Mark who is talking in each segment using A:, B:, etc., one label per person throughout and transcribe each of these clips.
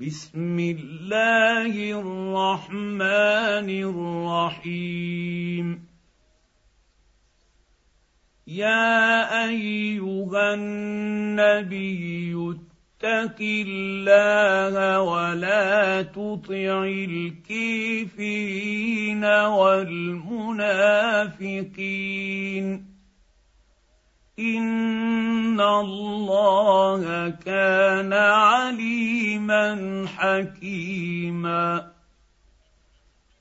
A: بسم الله الرحمن الرحيم. يا أيها النبي اتق الله ولا تطع الكافرين والمنافقين. ان الله كان عليما حكيما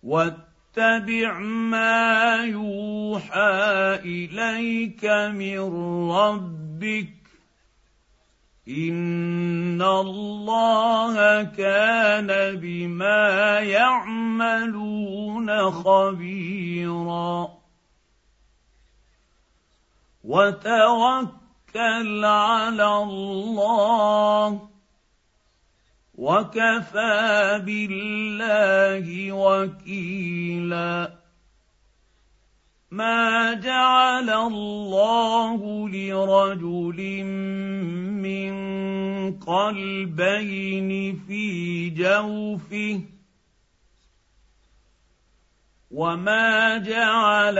A: واتبع ما يوحى اليك من ربك ان الله كان بما يعملون خبيرا وتوكل على الله وكفى بالله وكيلا. ما جعل الله لرجل من قلبين في جوفه وما جعل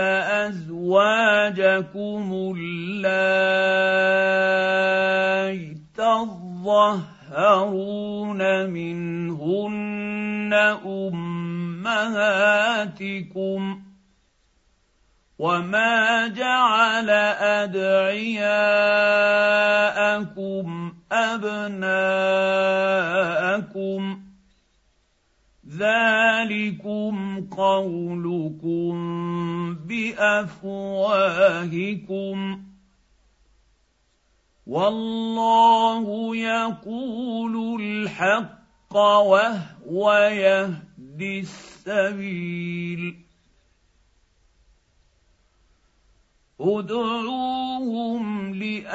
A: ازواجكم اللائي تظهرون منهن امهاتكم وما جعل ادعياءكم ابناءكم ذلكم قولكم بأفواهكم والله يقول الحق وهو يهدي السبيل ادعوهم لآبائهم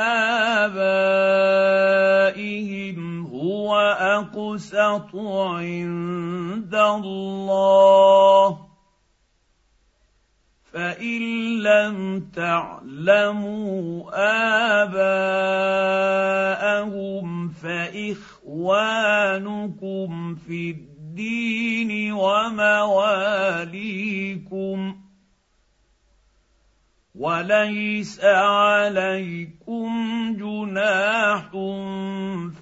A: هو أقسط عند الله. فإن لم تعلموا آباءهم فإخوانكم في الدين ومواليكم وليس عليكم جناح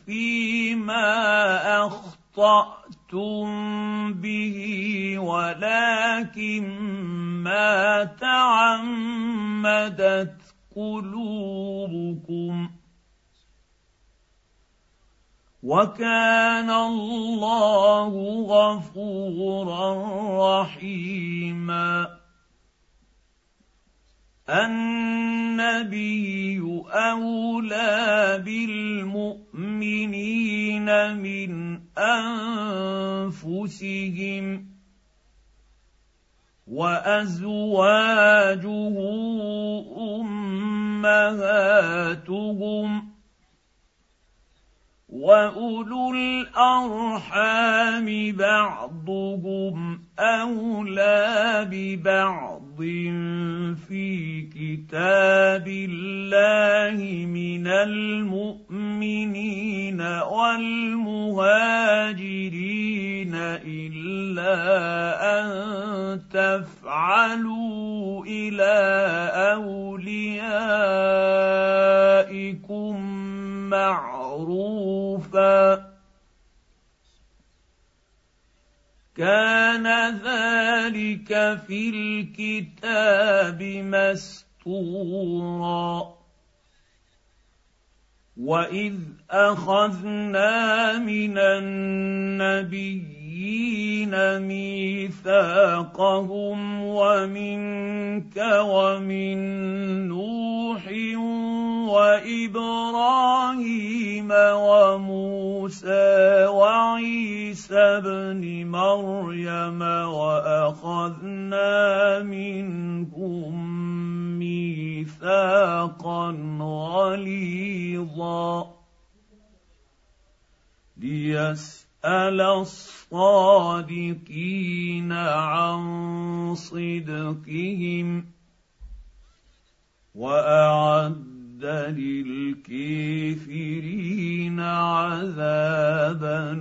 A: فيما أخطأتم به ولكن ما تعمدت قلوبكم. وكان الله غفورا رحيما. النبي أولى بالمؤمنين من أنفسهم وأزواجه أمهاتهم وأولو الأرحام بعضهم أولى ببعض في كتاب الله من المؤمنين والمهاجرين الا ان تفعلوا إلى اوليائكم كان ذلك في الكتاب مستورا. واذ اخذنا من النبيين ميثاقهم ومنك ومن نوح وابراهيم وموسى وعيسى ابن مريم واخذنا منهم ميثاقا غليظا ليسال الصادقين عن صدقهم واعد للكافرين عذابا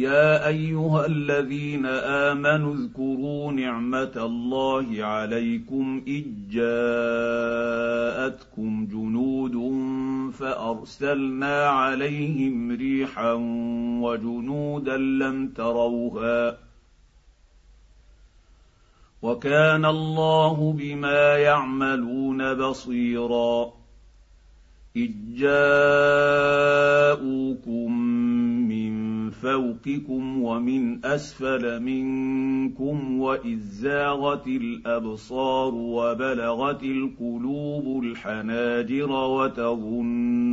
A: يا أيها الذين آمنوا اذكروا نعمة الله عليكم إذ جاءتكم جنود فأرسلنا عليهم ريحا وجنودا لم تروها وكان الله بما يعملون بصيرا إذ جاءوكم فوقكم ومن أسفل منكم واذ زاغت الأبصار وبلغت القلوب الحناجر وتظنون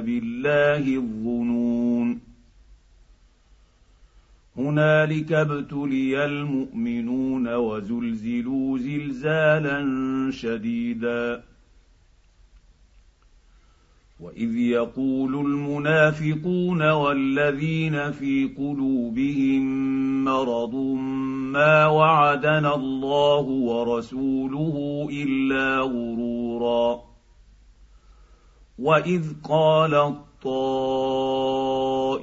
A: بالله الظنون. هنالك ابتلي المؤمنون وزلزلوا زلزالا شديدا. واذ يقول المنافقون والذين في قلوبهم مرض ما وعدنا الله ورسوله الا غرورا واذ قالت طائفه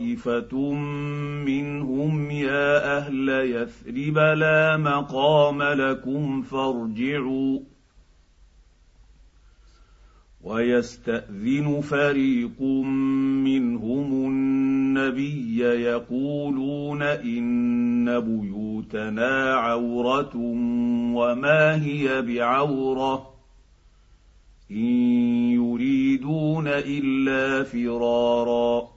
A: منهم يا أهل يثرب لا مقام لكم فارجعوا ويستأذن فريق منهم النبي يقولون إن بيوتنا عورة وما هي بعورة إن يريدون إلا فرارا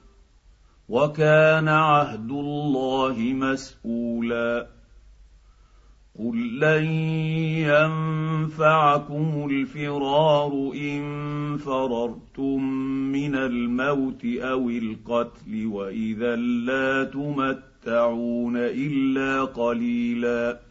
A: وكان عهد الله مسؤولا. قل لن ينفعكم الفرار إن فررتم من الموت أو القتل وإذا لا تمتعون إلا قليلا.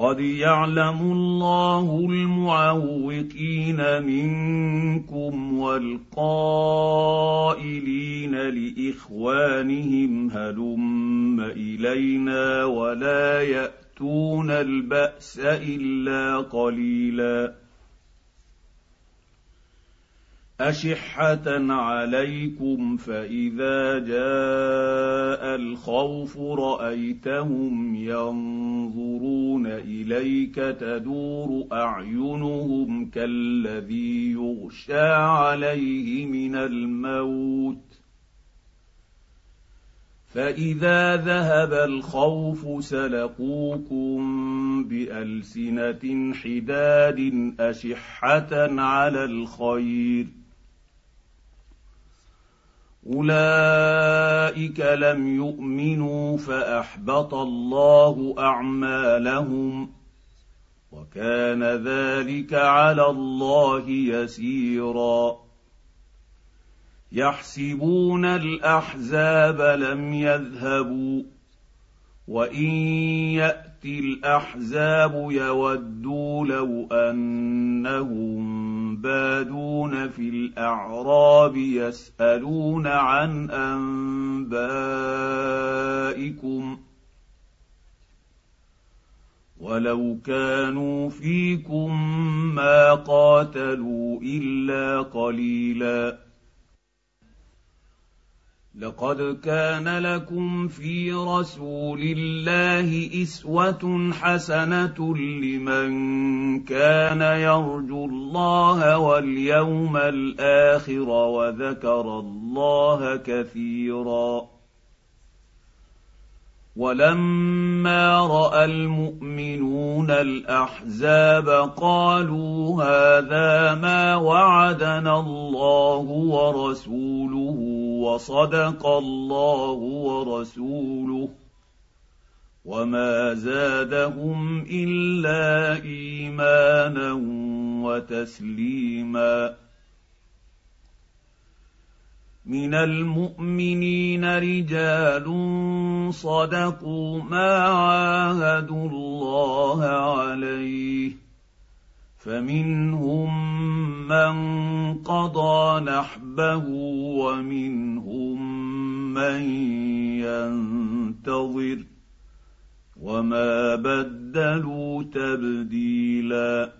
A: قد يعلم الله المعوقين منكم والقائلين لاخوانهم هلم الينا ولا ياتون الباس الا قليلا أشحة عليكم فإذا جاء الخوف رأيتهم ينظرون إليك تدور أعينهم كالذي يغشى عليه من الموت. فإذا ذهب الخوف سلقوكم بألسنة حداد أشحة على الخير. اولئك لم يؤمنوا فاحبط الله اعمالهم وكان ذلك على الله يسيرا يحسبون الاحزاب لم يذهبوا وان ياتي الاحزاب يودوا لو انهم بادون في الاعراب يسالون عن انبائكم ولو كانوا فيكم ما قاتلوا الا قليلا لقد كان لكم في رسول الله إسوة حسنة لمن كان يرجو الله واليوم الآخر وذكر الله كثيرا. ولما رأى المؤمنون الأحزاب قالوا هذا ما وعدنا الله ورسوله وصدق الله ورسوله وما زادهم إلا إيمانا وتسليما. من المؤمنين رجال صدقوا ما عاهدوا الله عليه فمنهم من قضى نحبه ومنهم من ينتظر وما بدلوا تبديلا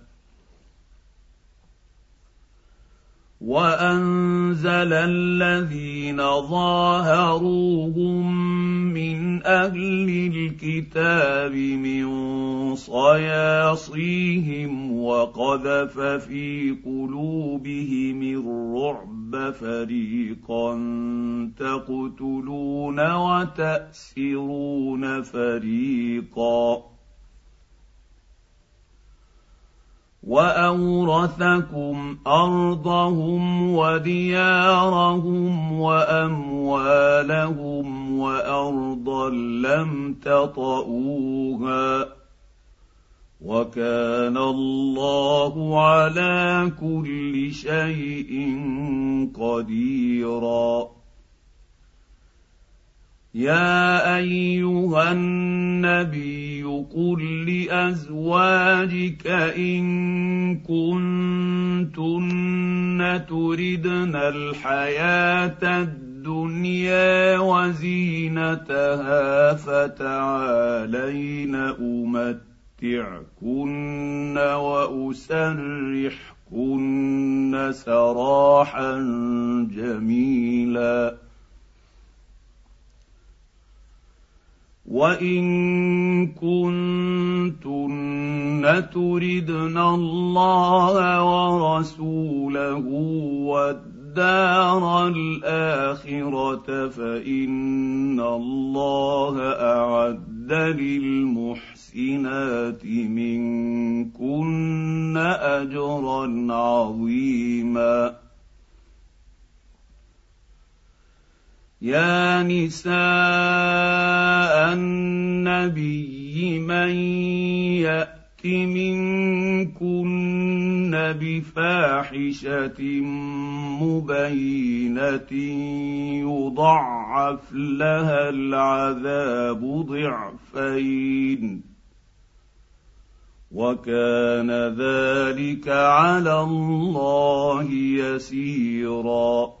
A: وانزل الذين ظاهروهم من أهل الكتاب من صياصيهم وقذف في قلوبهم الرعب فريقا تقتلون وتاسرون فريقا واورثكم ارضهم وديارهم واموالهم وارضا لم تطئوها وكان الله على كل شيء قديرا يا ايها النبي قل لازواجك ان كنتن تردن الحياة الدنيا وزينتها فتعالين امتعكن واسرحكن سراحا جميلا وان كنتن تردن الله ورسوله والدار الاخره فان الله اعد للمحسنات منكن اجرا عظيما يا نساء النبي من يأت منكن بفاحشة مبينة يضعف لها العذاب ضعفين وكان ذلك على الله يسيرا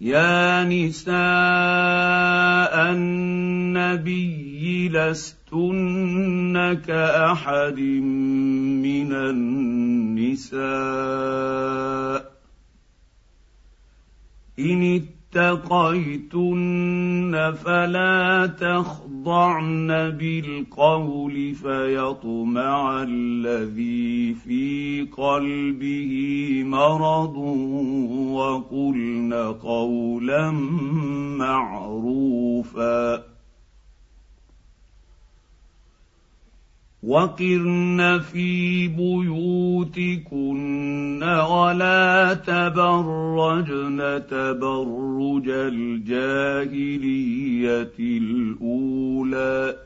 A: يا نساء النبي لستن كأحد من النساء. إن اتقيتن فلا تخضعن بالقول فيطمع الذي في قلبه مرض وقلن قولا معروفا. وقرن في بيوتكن ولا تبرجن تبرج الجاهليه الاولى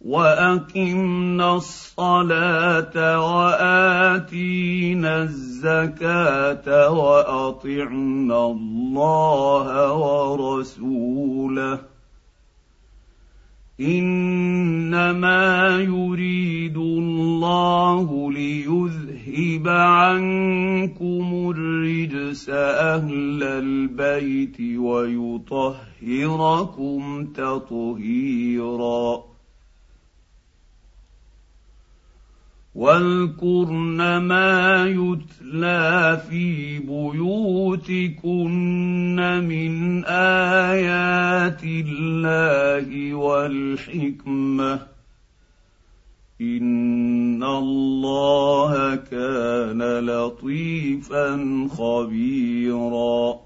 A: واقمنا الصلاه واتينا الزكاه واطعنا الله ورسوله إنما يريد الله ليذهب عنكم الرجس أهل البيت ويطهركم تطهيرا. واذكرن ما يتلى في بيوتكن من ايات الله والحكمه ان الله كان لطيفا خبيرا.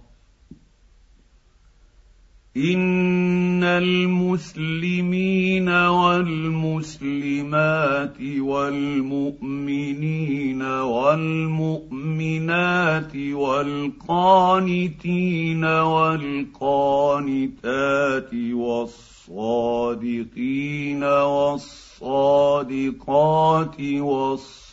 A: ان المسلمين والمسلمات والمؤمنين والمؤمنات والقانتين والقانتات والصادقين والصادقات والصابرين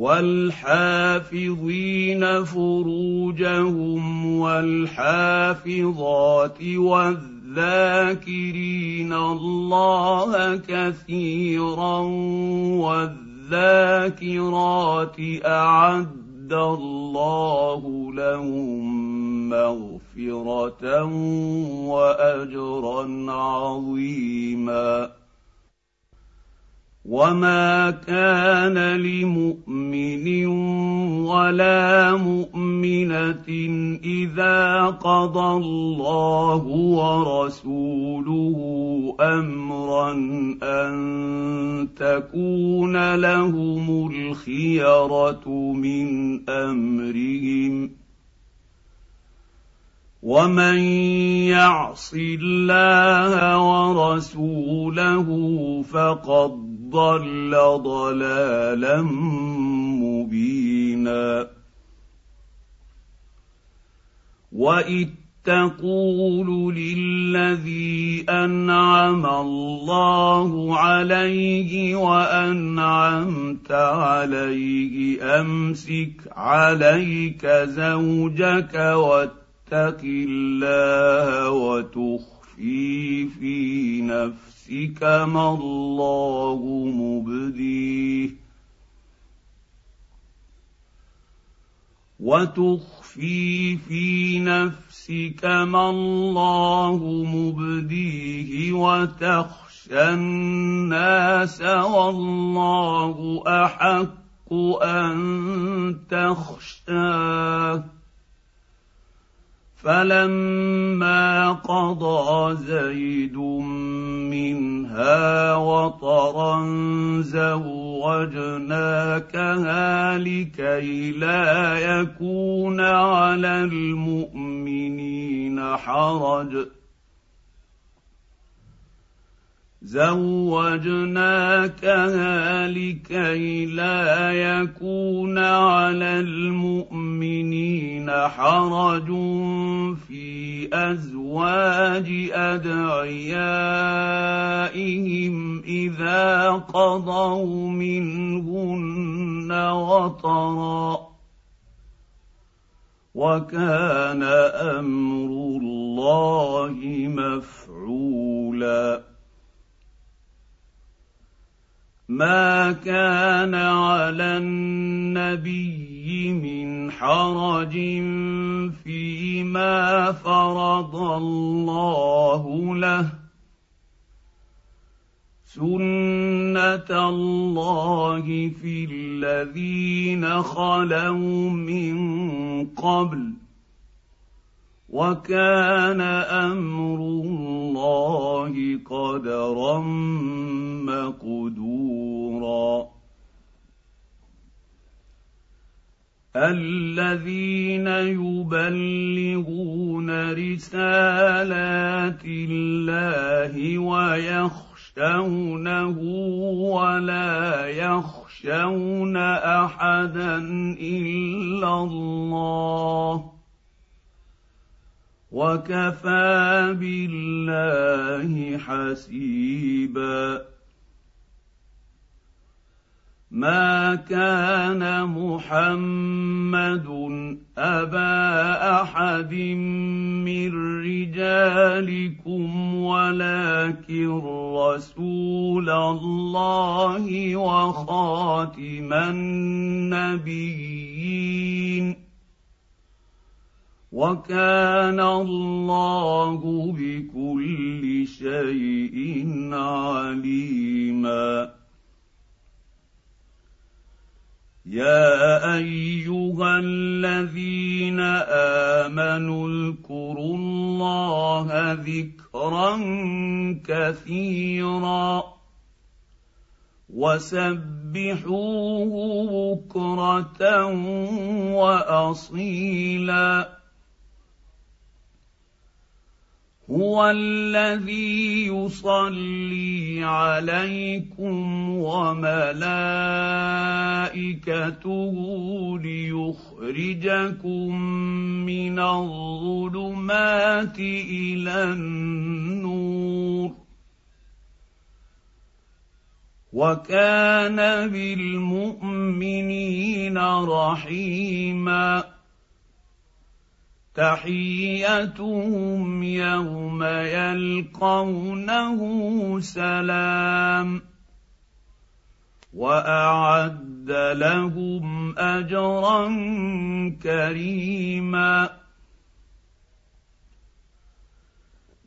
A: والحافظين فروجهم والحافظات والذاكرين الله كثيرا والذاكرات أعد الله لهم مغفرة واجرا عظيما وما كان لمؤمن ولا مؤمنه اذا قضى الله ورسوله امرا ان تكون لهم الخيره من امرهم ومن يعص الله ورسوله فقد ضل ضلالا مبينا. واذ تقول للذي انعم الله عليه وانعمت عليه امسك عليك زوجك واتق الله وتخفي في نفسك نفسك ما الله مبديه وتخفي في نفسك ما الله مبديه وتخشى الناس والله أحق أن تخشاه فلما قضى زيد منها وطرا زوجناكها لكي لا يكون على المؤمنين حرج. زوجناكها لكي لا يكون على المؤمنين حرج في ازواج ادعيائهم اذا قضوا منهن وطرا وكان أمر الله مفعولا ما كان على النبي من حرج فيما فرض الله له سنه الله في الذين خلوا من قبل وكان أمر الله قدرا مقدورا. الذين يبلغون رسالات الله ويخشون يخشونه ولا يخشون أحدا إلا الله. وكفى بالله حسيبا. ما كان محمد أبا أحد من رجالكم ولكن رسول الله وخاتم النبيين وكان الله بكل شيء عليما. يا أيها الذين آمنوا اذكروا الله ذكرا كثيرا وسبحوه بكرة وأصيلا. هو الذي يصلي عليكم وملائكته ليخرجكم من الظلمات إلى النور. وكان بالمؤمنين رحيما. تحيتهم يوم يلقونه سلام وأعد لهم أجرا كريما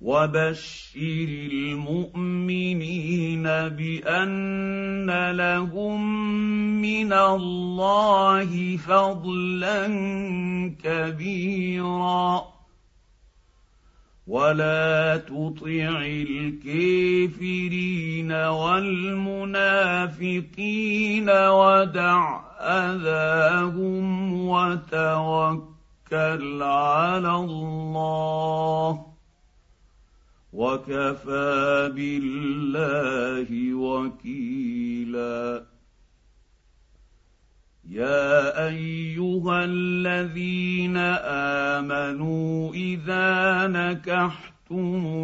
A: وبشر المؤمنين بان لهم من الله فضلا كبيرا ولا تطع الكافرين والمنافقين ودع اذاهم وتوكل على الله وكفى بالله وكيلا. يا أيها الذين آمنوا إذا نكحتم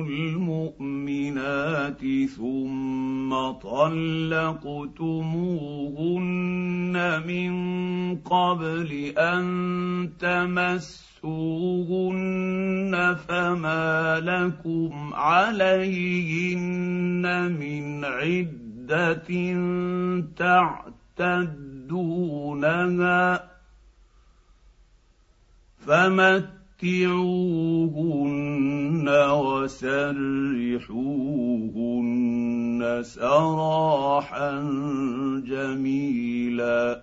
A: المؤمنات ثم طلقتموهن من قبل ان تمسوا فَآتُوهُنَّ فَمَا لَكُمْ عَلَيْهِنَّ مِنْ عِدَّةٍ تَعْتَدُّونَهَا فَمَتِّعُوهُنَّ وَسَرِّحُوهُنَّ سَرَاحًا جَمِيلًا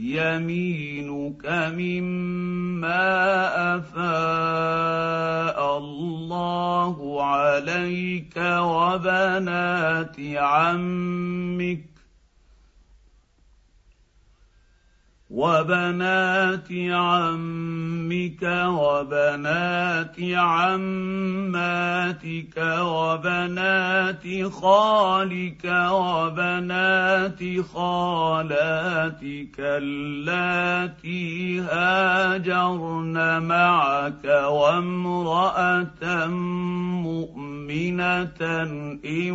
A: يمينك مما افاء الله عليك وبنات عمك وبنات عمك وبنات عماتك وبنات خالك وبنات خالاتك اللاتي هاجرن معك وامرأة مؤمنة إن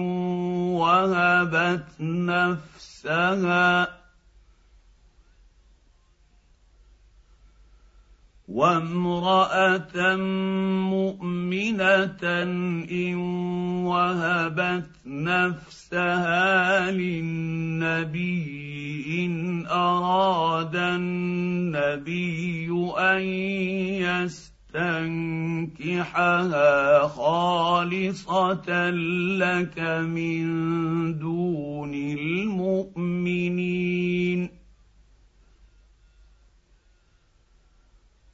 A: وهبت نفسها وامرأة مؤمنة إن وهبت نفسها للنبي إن أراد النبي أن يستنكحها خالصة لك من دون المؤمنين.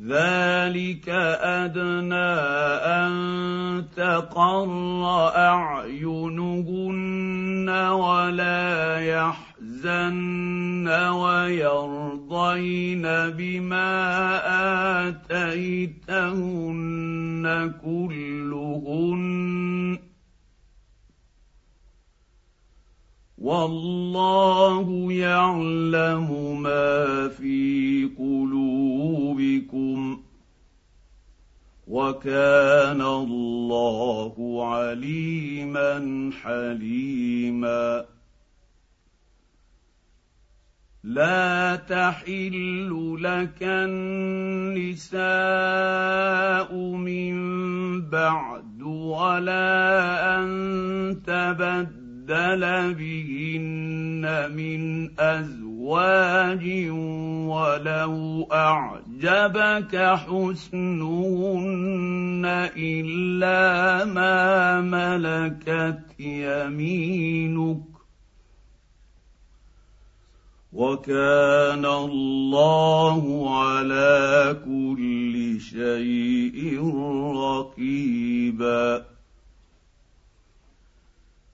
A: ذلك أدنى أن تقر أعينهن ولا يحزن ويرضين بما آتيتهن كلهن والله يعلم ما في قلوبكم وكان الله عليما حليما. لا تحل لك النساء من بعد ولا أن تبدل بدل بهن من أزواج ولو أعجبك حسنهن إلا ما ملكت يمينك وكان الله على كل شيء رقيبا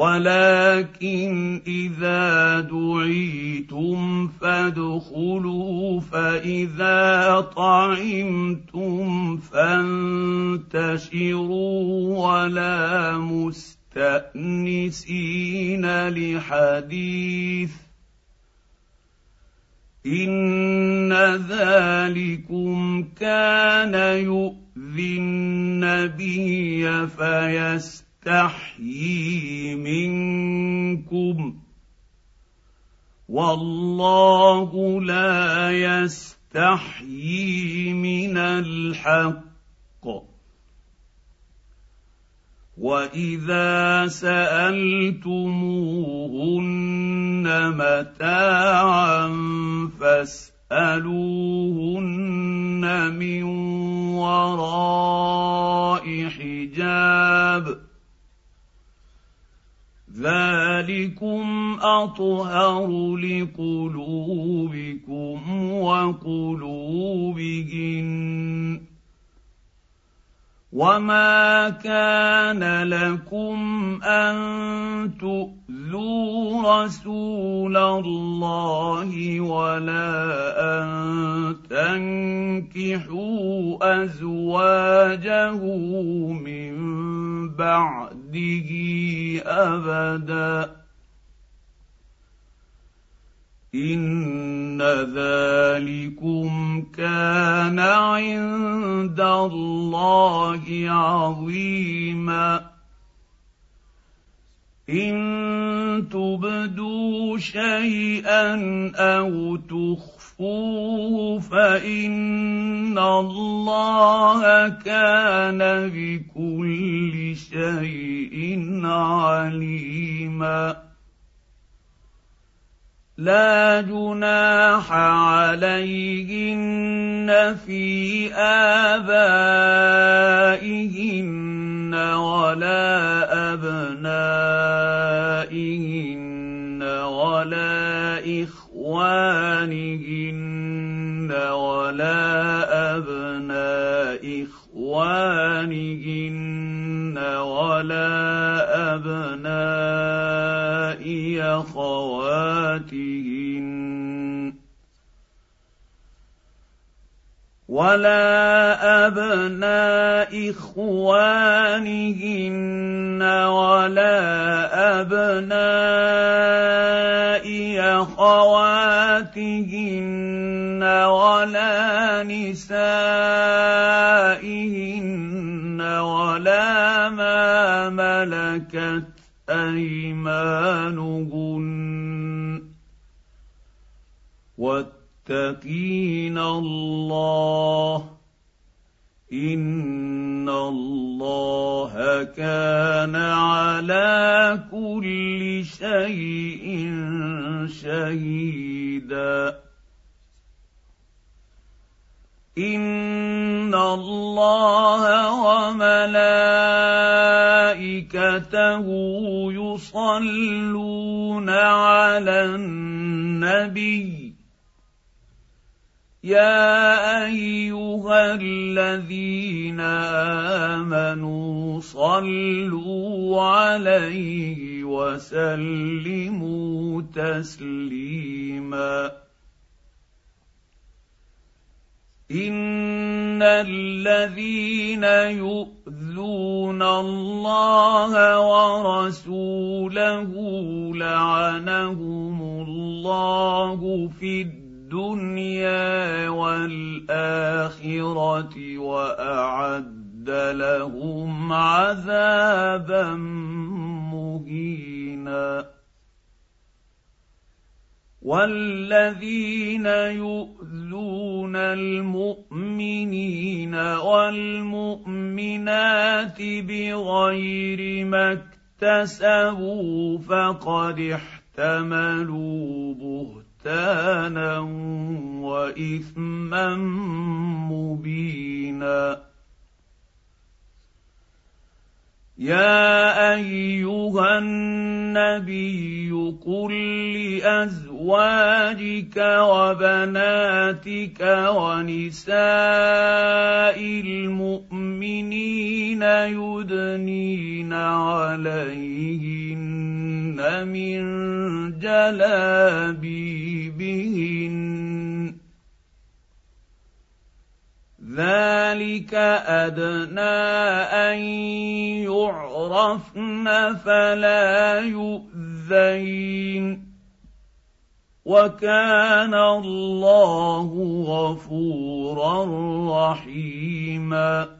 A: ولكن إذا دعيتم فادخلوا فإذا طعمتم فانتشروا ولا مستأنسين لحديث. إن ذلكم كان يؤذي النبي فيستحيي يستحيي منكم والله لا يستحيي من الحق. وإذا سألتموهن متاعا فاسألوهن من وراء حجاب. ذلكم اطهر لقلوبكم وقلوبهن وما كان لكم ان تؤذوا رسول الله ولا ان تنكحوا ازواجه من بعده ابدا ان ذلكم كان عند الله عظيما ان تبدوا شيئا أو تخفوه فان الله كان بكل شيء عليما لا جناح عليهن في آبائهن ولا أبنائهن ولا إخوانهن ولا أبناء إخوانهن ولا أبناء أخواتهن ولا ابناء اخوانهن ولا ابناء اخواتهن ولا نسائهن ولا ما ملكت ايمانهن المتقين الله. إن الله كان على كل شيء شهيدا. إن الله وملائكته يصلون على النبي. يا ايها الذين امنوا صلوا عليه وسلموا تسليما ان الذين يؤذون الله ورسوله لعنهم الله في الدنيا الدنيا والآخرة وأعد لهم عذابا مهينا. والذين يؤذون المؤمنين والمؤمنات بغير ما اكتسبوا فقد احتملوا بهتانا. بهتانا وإثما مبينا يا أيها النبي قل لأزواجك وبناتك ونساء المؤمنين يدنين عليهن من جلابيبهن ذلك ادنى ان يعرفن فلا يؤذين وكان الله غفورا رحيما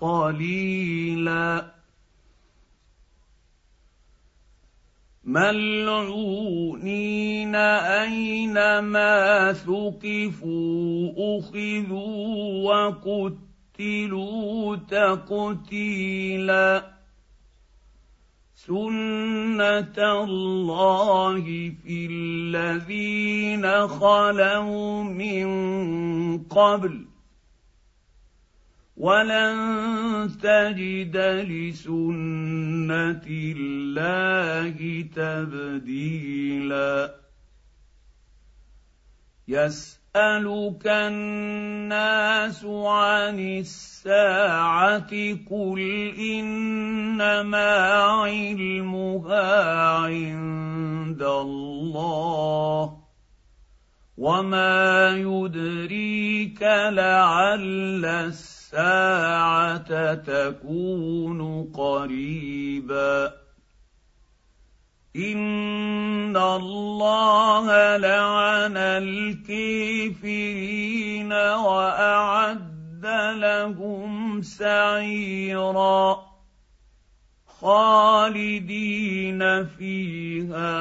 A: قليلا. ملعونين أينما ثقفوا أخذوا وقتلوا تقتيلا. سنه الله في الذين خلوا من قبل ولن تجد لسنة الله تبديلا. يسألك الناس عن الساعة قل إنما علمها عند الله وما يدريك لعل الساعة الساعة تكون قريبا. إن الله لعن الكافرين وأعد لهم سعيرا. خالدين فيها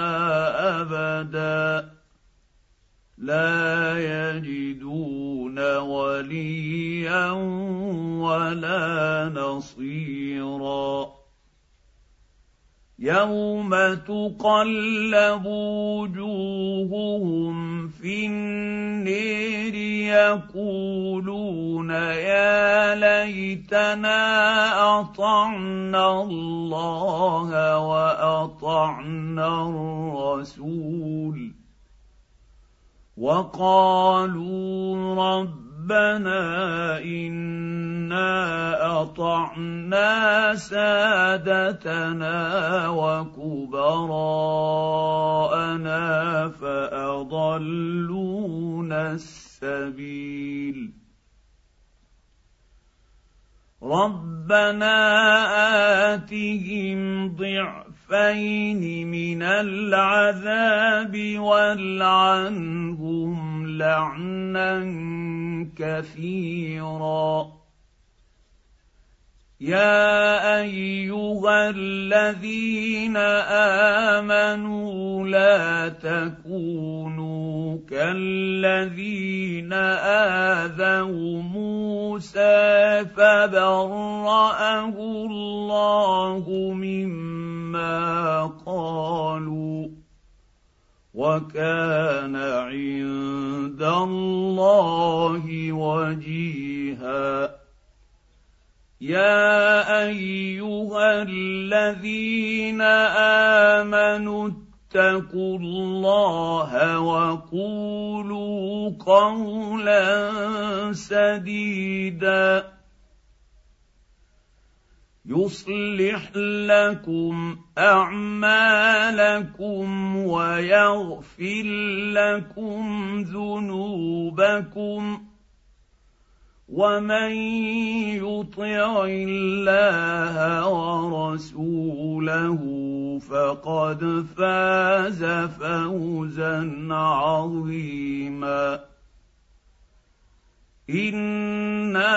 A: أبدا. لا يجدون وليا ولا نصيرا. يوم تقلب وجوههم في النير يقولون يا ليتنا اطعنا الله واطعنا الرسول. وقالوا ربنا إنا أطعنا سادتنا وكبراءنا فأضلونا السبيل. ربنا آتهم ضعف ضعفين من العذاب والعنهم لعنا كثيرا. يا أيها الذين آمنوا لا تكونوا كالذين آذوا موسى فبرأه الله مما قالوا وكان عند الله وجيها. يا أيها الذين آمنوا اتقوا الله وقولوا قولا سديدا. يصلح لكم أعمالكم ويغفر لكم ذنوبكم ومن يطع الله ورسوله فقد فاز فوزا عظيما انا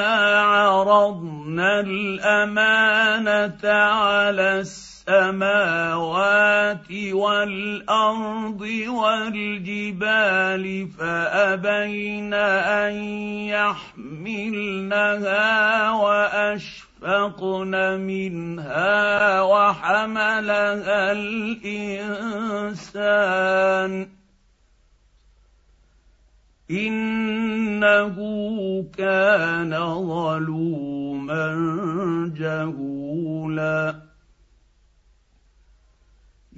A: عرضنا الامانه على السماوات والارض والجبال فابين ان يحملنها واشفقن منها وحملها الانسان إنه كان ظلوما جهولا.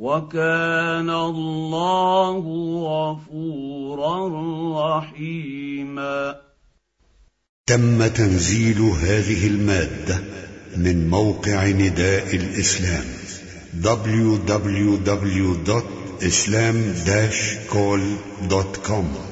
A: وكان الله غفورا رحيما.
B: تم تنزيل هذه المادة من موقع نداء الإسلام www.islam-call.com